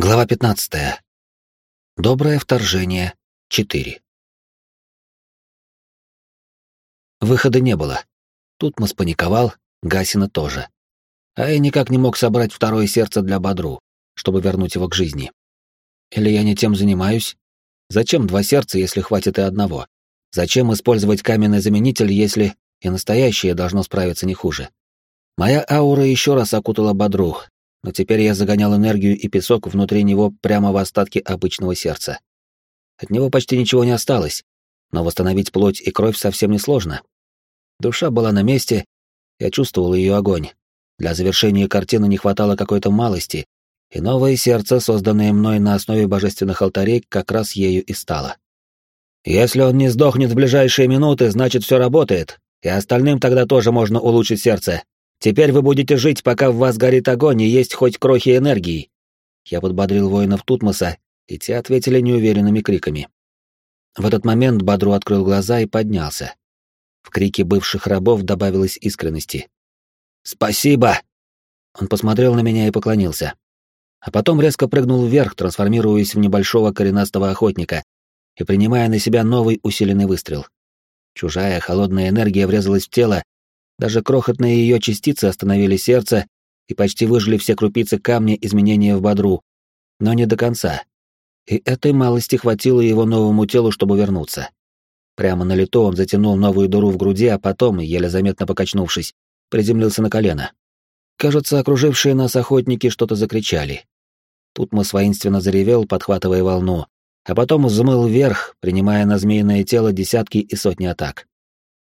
Глава 15. Доброе вторжение 4. Выхода не было. Тут мы спаниковал, Гасина тоже. А я никак не мог собрать второе сердце для Бодру, чтобы вернуть его к жизни. Или я не тем занимаюсь? Зачем два сердца, если хватит и одного? Зачем использовать каменный заменитель, если и настоящее должно справиться не хуже? Моя аура еще раз окутала Бодру, но теперь я загонял энергию и песок внутри него прямо в остатки обычного сердца. От него почти ничего не осталось, но восстановить плоть и кровь совсем несложно. Душа была на месте, я чувствовал ее огонь. Для завершения картины не хватало какой-то малости, и новое сердце, созданное мной на основе божественных алтарей, как раз ею и стало. Если он не сдохнет в ближайшие минуты, значит все работает, и остальным тогда тоже можно улучшить сердце, Теперь вы будете жить, пока в вас горит огонь и есть хоть крохи энергии. Я подбодрил воинов Тутмоса, и те ответили неуверенными криками. В этот момент Бадру открыл глаза и поднялся. В крике бывших рабов добавилось искренности. «Спасибо!» Он посмотрел на меня и поклонился. А потом резко прыгнул вверх, трансформируясь в небольшого коренастого охотника и принимая на себя новый усиленный выстрел. Чужая холодная энергия врезалась в тело, даже крохотные ее частицы остановили сердце и почти выжили все крупицы камня изменения в бодру. Но не до конца. И этой малости хватило его новому телу, чтобы вернуться. Прямо на лету он затянул новую дыру в груди, а потом, еле заметно покачнувшись, приземлился на колено. Кажется, окружившие нас охотники что-то закричали. Тут мы воинственно заревел, подхватывая волну, а потом взмыл вверх, принимая на змеиное тело десятки и сотни атак.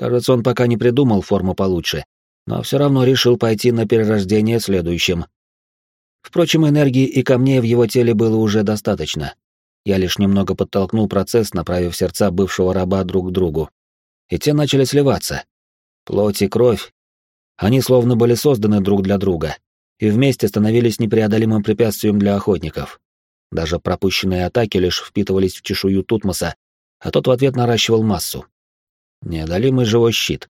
Кажется, он пока не придумал форму получше, но все равно решил пойти на перерождение следующим. Впрочем, энергии и камней в его теле было уже достаточно. Я лишь немного подтолкнул процесс, направив сердца бывшего раба друг к другу. И те начали сливаться. Плоть и кровь. Они словно были созданы друг для друга, и вместе становились непреодолимым препятствием для охотников. Даже пропущенные атаки лишь впитывались в чешую Тутмоса, а тот в ответ наращивал массу. Неодолимый живой щит.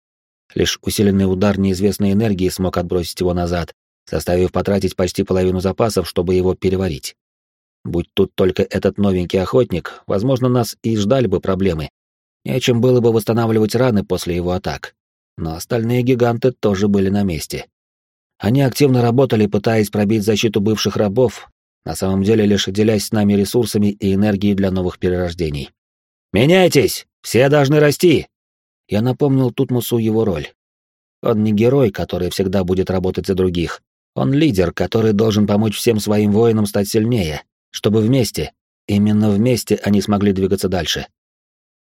Лишь усиленный удар неизвестной энергии смог отбросить его назад, заставив потратить почти половину запасов, чтобы его переварить. Будь тут только этот новенький охотник, возможно, нас и ждали бы проблемы. Нечем было бы восстанавливать раны после его атак. Но остальные гиганты тоже были на месте. Они активно работали, пытаясь пробить защиту бывших рабов, на самом деле лишь делясь с нами ресурсами и энергией для новых перерождений. «Меняйтесь! Все должны расти!» Я напомнил Тутмусу его роль. Он не герой, который всегда будет работать за других. Он лидер, который должен помочь всем своим воинам стать сильнее, чтобы вместе, именно вместе они смогли двигаться дальше.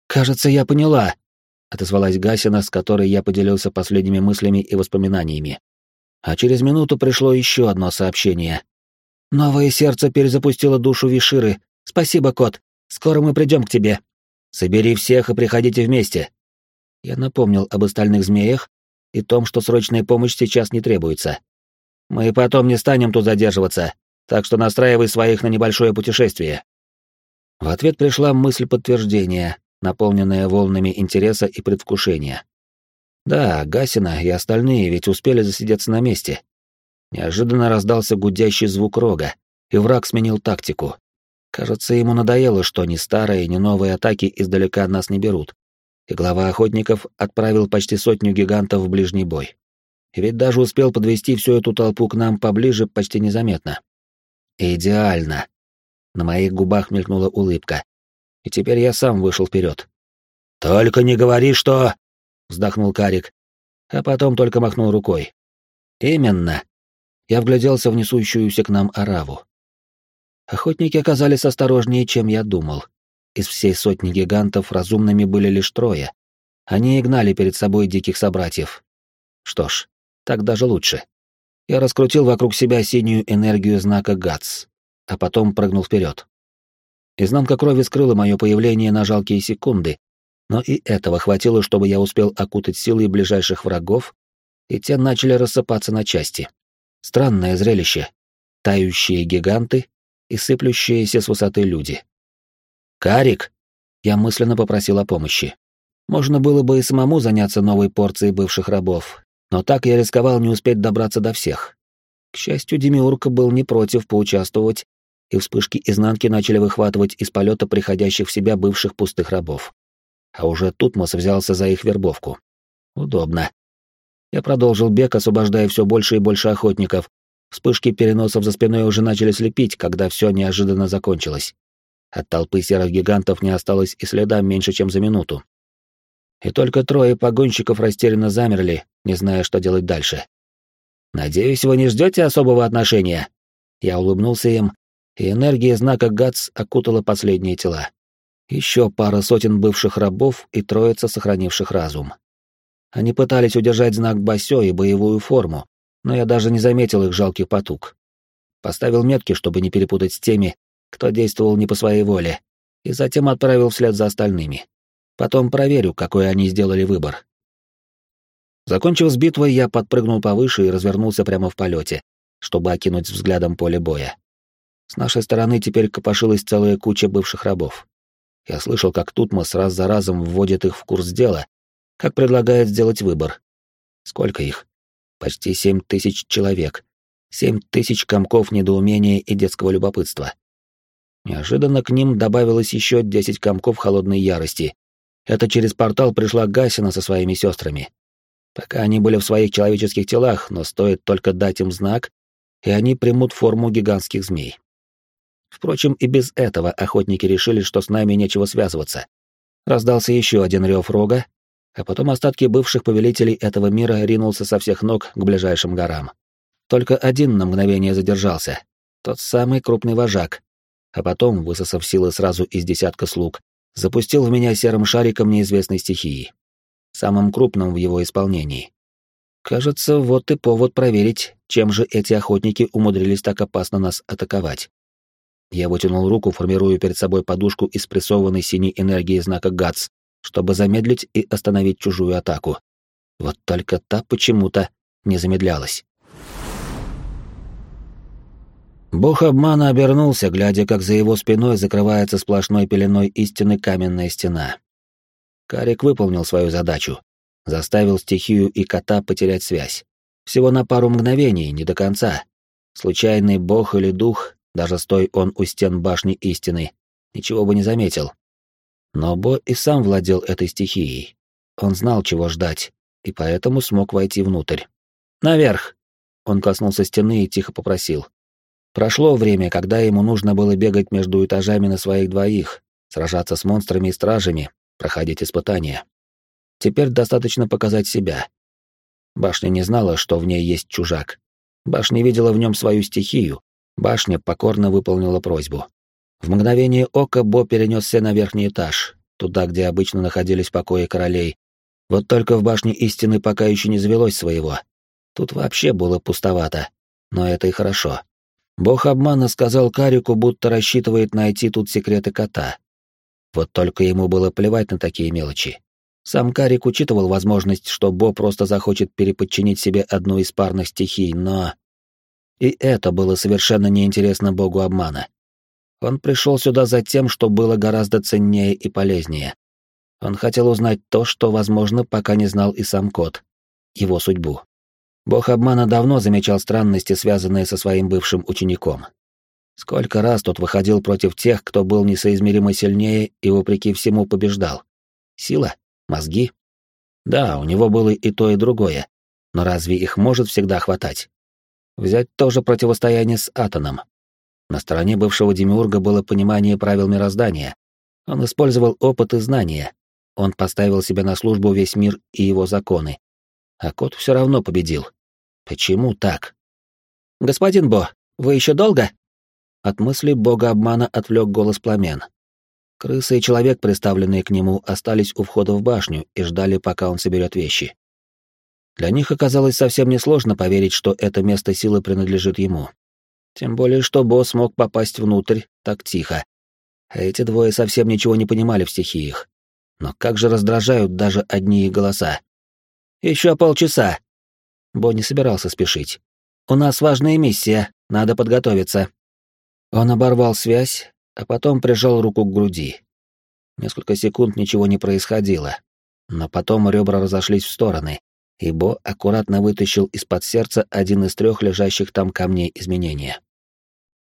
«Кажется, я поняла», — отозвалась Гасина, с которой я поделился последними мыслями и воспоминаниями. А через минуту пришло еще одно сообщение. «Новое сердце перезапустило душу Виширы. Спасибо, кот. Скоро мы придем к тебе. Собери всех и приходите вместе. Я напомнил об остальных змеях и том, что срочная помощь сейчас не требуется. Мы потом не станем тут задерживаться, так что настраивай своих на небольшое путешествие. В ответ пришла мысль подтверждения, наполненная волнами интереса и предвкушения. Да, Гасина и остальные ведь успели засидеться на месте. Неожиданно раздался гудящий звук рога, и враг сменил тактику. Кажется, ему надоело, что ни старые, ни новые атаки издалека нас не берут и глава охотников отправил почти сотню гигантов в ближний бой. И ведь даже успел подвести всю эту толпу к нам поближе почти незаметно. Идеально. На моих губах мелькнула улыбка. И теперь я сам вышел вперед. «Только не говори, что...» — вздохнул Карик, а потом только махнул рукой. «Именно». Я вгляделся в несущуюся к нам ораву. Охотники оказались осторожнее, чем я думал. Из всей сотни гигантов разумными были лишь трое. Они и гнали перед собой диких собратьев. Что ж, так даже лучше. Я раскрутил вокруг себя синюю энергию знака ГАЦ, а потом прыгнул вперед. Изнанка крови скрыла мое появление на жалкие секунды, но и этого хватило, чтобы я успел окутать силой ближайших врагов, и те начали рассыпаться на части. Странное зрелище. Тающие гиганты и сыплющиеся с высоты люди. «Карик!» Я мысленно попросил о помощи. Можно было бы и самому заняться новой порцией бывших рабов, но так я рисковал не успеть добраться до всех. К счастью, Демиурка был не против поучаствовать и вспышки изнанки начали выхватывать из полета приходящих в себя бывших пустых рабов. А уже Тутмос взялся за их вербовку. Удобно. Я продолжил бег, освобождая все больше и больше охотников. Вспышки переносов за спиной уже начали слепить, когда все неожиданно закончилось. От толпы серых гигантов не осталось и следа меньше, чем за минуту. И только трое погонщиков растерянно замерли, не зная, что делать дальше. «Надеюсь, вы не ждете особого отношения?» Я улыбнулся им, и энергия знака ГАЦ окутала последние тела. Еще пара сотен бывших рабов и троица сохранивших разум. Они пытались удержать знак Басё и боевую форму, но я даже не заметил их жалких потуг. Поставил метки, чтобы не перепутать с теми, кто действовал не по своей воле, и затем отправил вслед за остальными. Потом проверю, какой они сделали выбор. Закончив с битвой, я подпрыгнул повыше и развернулся прямо в полете, чтобы окинуть взглядом поле боя. С нашей стороны теперь копошилась целая куча бывших рабов. Я слышал, как Тутмос раз за разом вводит их в курс дела, как предлагает сделать выбор. Сколько их? Почти семь тысяч человек. Семь тысяч комков недоумения и детского любопытства. Неожиданно к ним добавилось еще десять комков холодной ярости. Это через портал пришла Гасина со своими сестрами. Пока они были в своих человеческих телах, но стоит только дать им знак, и они примут форму гигантских змей. Впрочем, и без этого охотники решили, что с нами нечего связываться. Раздался еще один рев рога, а потом остатки бывших повелителей этого мира ринулся со всех ног к ближайшим горам. Только один на мгновение задержался, тот самый крупный вожак, а потом, высосав силы сразу из десятка слуг, запустил в меня серым шариком неизвестной стихии, самым крупным в его исполнении. Кажется, вот и повод проверить, чем же эти охотники умудрились так опасно нас атаковать. Я вытянул руку, формируя перед собой подушку из прессованной синей энергии знака ГАЦ, чтобы замедлить и остановить чужую атаку. Вот только та почему-то не замедлялась. Бог обмана обернулся, глядя, как за его спиной закрывается сплошной пеленой истины каменная стена. Карик выполнил свою задачу, заставил стихию и кота потерять связь. Всего на пару мгновений, не до конца. Случайный бог или дух, даже стой он у стен башни истины, ничего бы не заметил. Но Бо и сам владел этой стихией. Он знал, чего ждать, и поэтому смог войти внутрь. «Наверх!» Он коснулся стены и тихо попросил. Прошло время, когда ему нужно было бегать между этажами на своих двоих, сражаться с монстрами и стражами, проходить испытания. Теперь достаточно показать себя. Башня не знала, что в ней есть чужак. Башня видела в нем свою стихию. Башня покорно выполнила просьбу. В мгновение ока Бо перенесся на верхний этаж, туда, где обычно находились покои королей. Вот только в башне истины пока еще не завелось своего. Тут вообще было пустовато. Но это и хорошо. Бог обмана сказал Карику, будто рассчитывает найти тут секреты кота. Вот только ему было плевать на такие мелочи. Сам Карик учитывал возможность, что Бо просто захочет переподчинить себе одну из парных стихий, но... И это было совершенно неинтересно Богу обмана. Он пришел сюда за тем, что было гораздо ценнее и полезнее. Он хотел узнать то, что, возможно, пока не знал и сам кот. Его судьбу. Бог обмана давно замечал странности, связанные со своим бывшим учеником. Сколько раз тот выходил против тех, кто был несоизмеримо сильнее и, вопреки всему, побеждал. Сила? Мозги? Да, у него было и то, и другое. Но разве их может всегда хватать? Взять тоже противостояние с Атоном. На стороне бывшего демиурга было понимание правил мироздания. Он использовал опыт и знания. Он поставил себе на службу весь мир и его законы. А кот все равно победил. Почему так? «Господин Бо, вы еще долго?» От мысли бога обмана отвлек голос пламен. Крыса и человек, представленные к нему, остались у входа в башню и ждали, пока он соберет вещи. Для них оказалось совсем несложно поверить, что это место силы принадлежит ему. Тем более, что босс смог попасть внутрь так тихо. Эти двое совсем ничего не понимали в стихиях. Но как же раздражают даже одни голоса. «Еще полчаса!» Бо не собирался спешить. «У нас важная миссия, надо подготовиться». Он оборвал связь, а потом прижал руку к груди. Несколько секунд ничего не происходило, но потом ребра разошлись в стороны, и Бо аккуратно вытащил из-под сердца один из трех лежащих там камней изменения.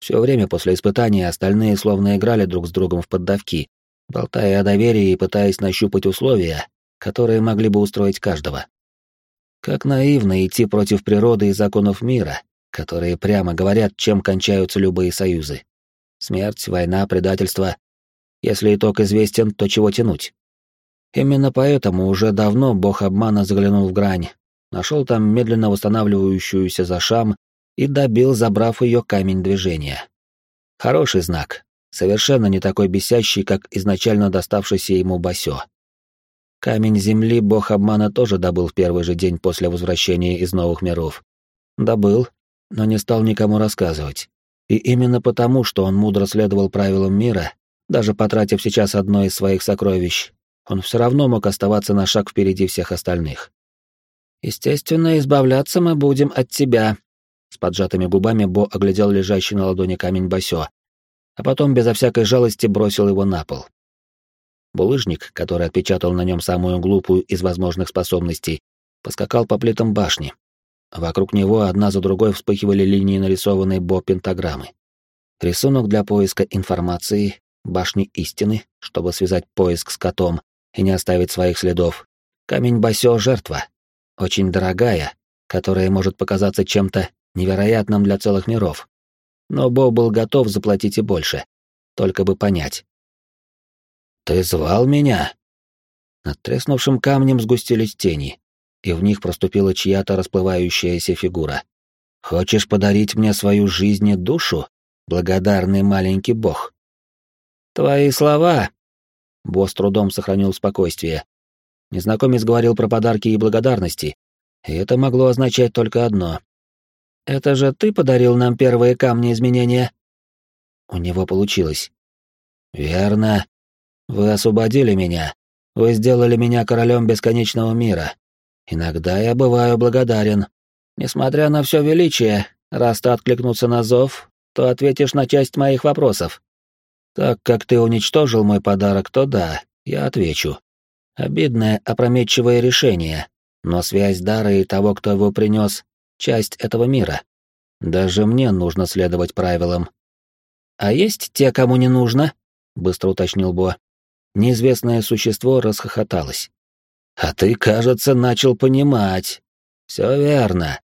Все время после испытания остальные словно играли друг с другом в поддавки, болтая о доверии и пытаясь нащупать условия, которые могли бы устроить каждого. Как наивно идти против природы и законов мира, которые прямо говорят, чем кончаются любые союзы. Смерть, война, предательство. Если итог известен, то чего тянуть? Именно поэтому уже давно бог обмана заглянул в грань, нашел там медленно восстанавливающуюся зашам и добил, забрав ее камень движения. Хороший знак, совершенно не такой бесящий, как изначально доставшийся ему Басё. Камень земли бог обмана тоже добыл в первый же день после возвращения из новых миров. Добыл, но не стал никому рассказывать. И именно потому, что он мудро следовал правилам мира, даже потратив сейчас одно из своих сокровищ, он все равно мог оставаться на шаг впереди всех остальных. «Естественно, избавляться мы будем от тебя», с поджатыми губами Бо оглядел лежащий на ладони камень Басё, а потом безо всякой жалости бросил его на пол. Булыжник, который отпечатал на нем самую глупую из возможных способностей, поскакал по плитам башни. Вокруг него одна за другой вспыхивали линии нарисованной Бо пентаграммы. Рисунок для поиска информации, башни истины, чтобы связать поиск с котом и не оставить своих следов. Камень Басё — жертва. Очень дорогая, которая может показаться чем-то невероятным для целых миров. Но Бо был готов заплатить и больше, только бы понять. «Ты звал меня?» Над треснувшим камнем сгустились тени, и в них проступила чья-то расплывающаяся фигура. «Хочешь подарить мне свою жизнь и душу, благодарный маленький бог?» «Твои слова!» Бо с трудом сохранил спокойствие. Незнакомец говорил про подарки и благодарности, и это могло означать только одно. Это же ты подарил нам первые камни изменения. У него получилось. Верно. Вы освободили меня. Вы сделали меня королем бесконечного мира. Иногда я бываю благодарен. Несмотря на все величие, раз ты откликнулся на зов, то ответишь на часть моих вопросов. Так как ты уничтожил мой подарок, то да, я отвечу. Обидное, опрометчивое решение, но связь дара и того, кто его принес, часть этого мира. Даже мне нужно следовать правилам. А есть те, кому не нужно? быстро уточнил Бо. Неизвестное существо расхохоталось. А ты, кажется, начал понимать. Все верно.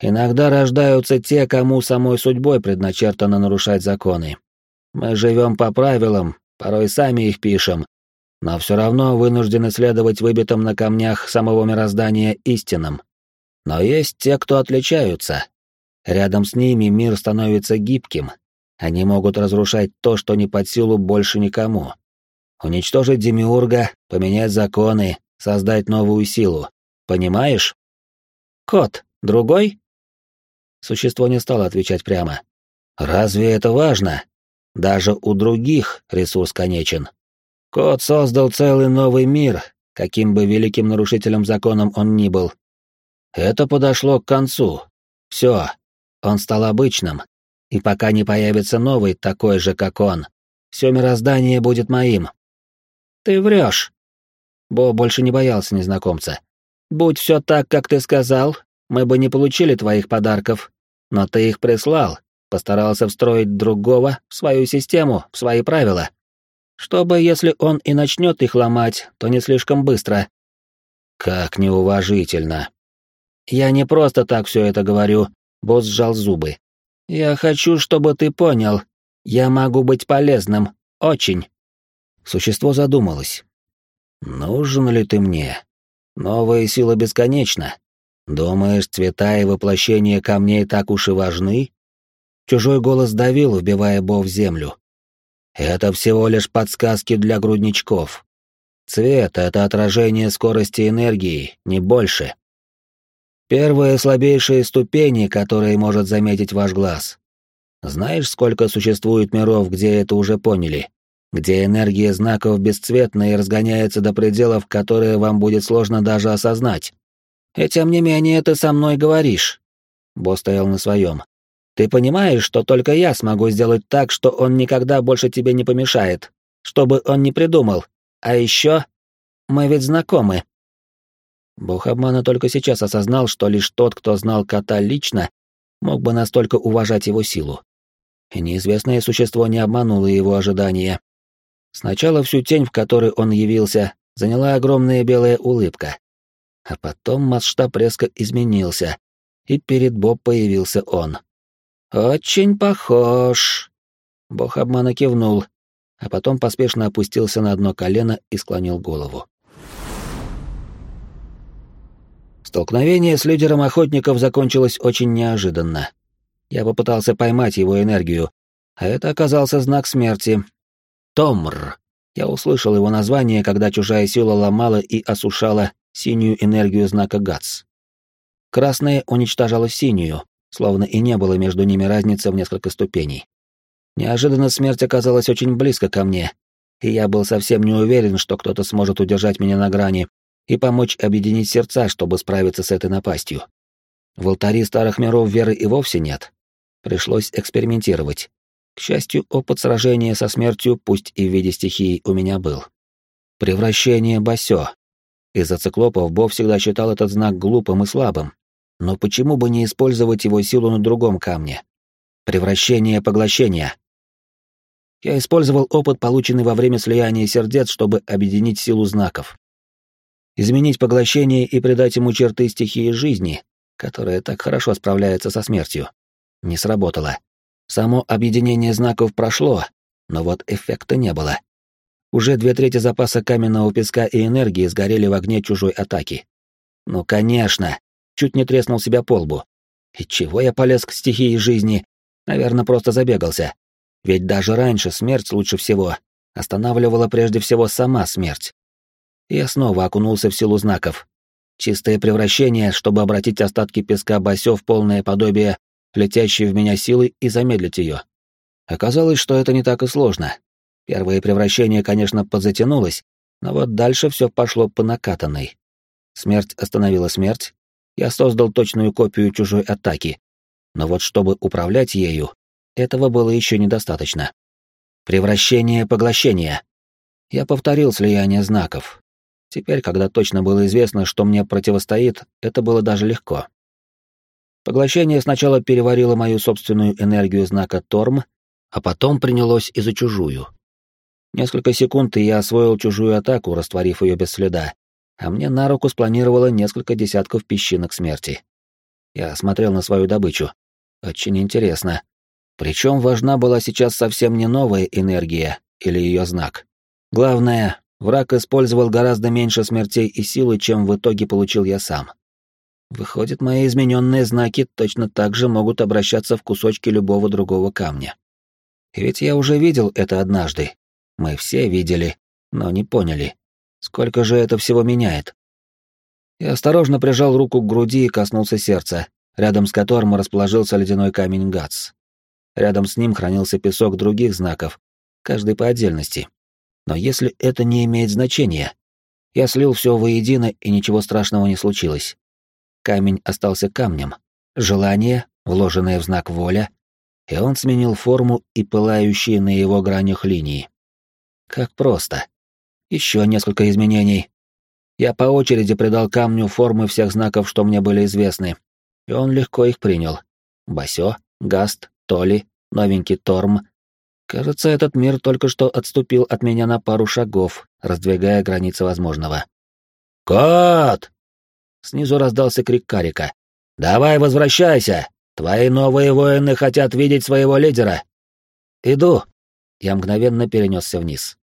Иногда рождаются те, кому самой судьбой предначертано нарушать законы. Мы живем по правилам, порой сами их пишем, но все равно вынуждены следовать выбитым на камнях самого мироздания истинам. Но есть те, кто отличаются. Рядом с ними мир становится гибким. Они могут разрушать то, что не под силу больше никому. Уничтожить Демиурга, поменять законы, создать новую силу. Понимаешь? Кот, другой? Существо не стало отвечать прямо. Разве это важно? Даже у других ресурс конечен. Кот создал целый новый мир, каким бы великим нарушителем законом он ни был, это подошло к концу. Все, он стал обычным, и пока не появится новый, такой же, как он, все мироздание будет моим. Ты врешь. Бо больше не боялся незнакомца. Будь все так, как ты сказал, мы бы не получили твоих подарков. Но ты их прислал, постарался встроить другого в свою систему, в свои правила. Чтобы, если он и начнет их ломать, то не слишком быстро. Как неуважительно. Я не просто так все это говорю, босс сжал зубы. Я хочу, чтобы ты понял. Я могу быть полезным. Очень. Существо задумалось. Нужен ли ты мне? Новая сила бесконечна. Думаешь, цвета и воплощение камней так уж и важны? Чужой голос давил, вбивая Бо в землю. Это всего лишь подсказки для грудничков. Цвет — это отражение скорости энергии, не больше. Первые слабейшие ступени, которые может заметить ваш глаз. Знаешь, сколько существует миров, где это уже поняли? Где энергия знаков бесцветна и разгоняется до пределов, которые вам будет сложно даже осознать. И тем не менее ты со мной говоришь. Бо стоял на своем. Ты понимаешь, что только я смогу сделать так, что он никогда больше тебе не помешает, чтобы он не придумал. А еще мы ведь знакомы. Бог обмана только сейчас осознал, что лишь тот, кто знал кота лично, мог бы настолько уважать его силу. и неизвестное существо не обмануло его ожидания. Сначала всю тень, в которой он явился, заняла огромная белая улыбка. А потом масштаб резко изменился, и перед Боб появился он. «Очень похож!» Бог обмана кивнул, а потом поспешно опустился на одно колено и склонил голову. Столкновение с лидером охотников закончилось очень неожиданно. Я попытался поймать его энергию, а это оказался знак смерти. Томр. Я услышал его название, когда чужая сила ломала и осушала синюю энергию знака ГАЦ. Красная уничтожала синюю, словно и не было между ними разницы в несколько ступеней. Неожиданно смерть оказалась очень близко ко мне, и я был совсем не уверен, что кто-то сможет удержать меня на грани и помочь объединить сердца, чтобы справиться с этой напастью. В алтаре старых миров веры и вовсе нет. Пришлось экспериментировать. К счастью, опыт сражения со смертью, пусть и в виде стихии, у меня был. Превращение Басё. Из-за циклопов Бо всегда считал этот знак глупым и слабым. Но почему бы не использовать его силу на другом камне? Превращение поглощения. Я использовал опыт, полученный во время слияния сердец, чтобы объединить силу знаков. Изменить поглощение и придать ему черты стихии жизни, которая так хорошо справляется со смертью. Не сработало. Само объединение знаков прошло, но вот эффекта не было. Уже две трети запаса каменного песка и энергии сгорели в огне чужой атаки. Ну, конечно, чуть не треснул себя по лбу. И чего я полез к стихии жизни? Наверное, просто забегался. Ведь даже раньше смерть лучше всего останавливала прежде всего сама смерть. Я снова окунулся в силу знаков. Чистое превращение, чтобы обратить остатки песка Басё в полное подобие летящей в меня силы и замедлить ее. Оказалось, что это не так и сложно. Первое превращение, конечно, подзатянулось, но вот дальше все пошло по накатанной. Смерть остановила смерть, я создал точную копию чужой атаки, но вот чтобы управлять ею, этого было еще недостаточно. Превращение поглощения. Я повторил слияние знаков. Теперь, когда точно было известно, что мне противостоит, это было даже легко. Поглощение сначала переварило мою собственную энергию знака Торм, а потом принялось и за чужую. Несколько секунд, и я освоил чужую атаку, растворив ее без следа, а мне на руку спланировало несколько десятков песчинок смерти. Я смотрел на свою добычу. Очень интересно. Причем важна была сейчас совсем не новая энергия или ее знак. Главное, враг использовал гораздо меньше смертей и силы, чем в итоге получил я сам. Выходит, мои измененные знаки точно так же могут обращаться в кусочки любого другого камня. Ведь я уже видел это однажды. Мы все видели, но не поняли. Сколько же это всего меняет? Я осторожно прижал руку к груди и коснулся сердца, рядом с которым расположился ледяной камень Гац. Рядом с ним хранился песок других знаков, каждый по отдельности. Но если это не имеет значения, я слил все воедино, и ничего страшного не случилось. Камень остался камнем. Желание, вложенное в знак воля, и он сменил форму и пылающие на его гранях линии. Как просто. Еще несколько изменений. Я по очереди придал камню формы всех знаков, что мне были известны, и он легко их принял. Басё, Гаст, Толи, новенький Торм. Кажется, этот мир только что отступил от меня на пару шагов, раздвигая границы возможного. «Кот!» Снизу раздался крик Карика. «Давай возвращайся! Твои новые воины хотят видеть своего лидера!» «Иду!» Я мгновенно перенесся вниз.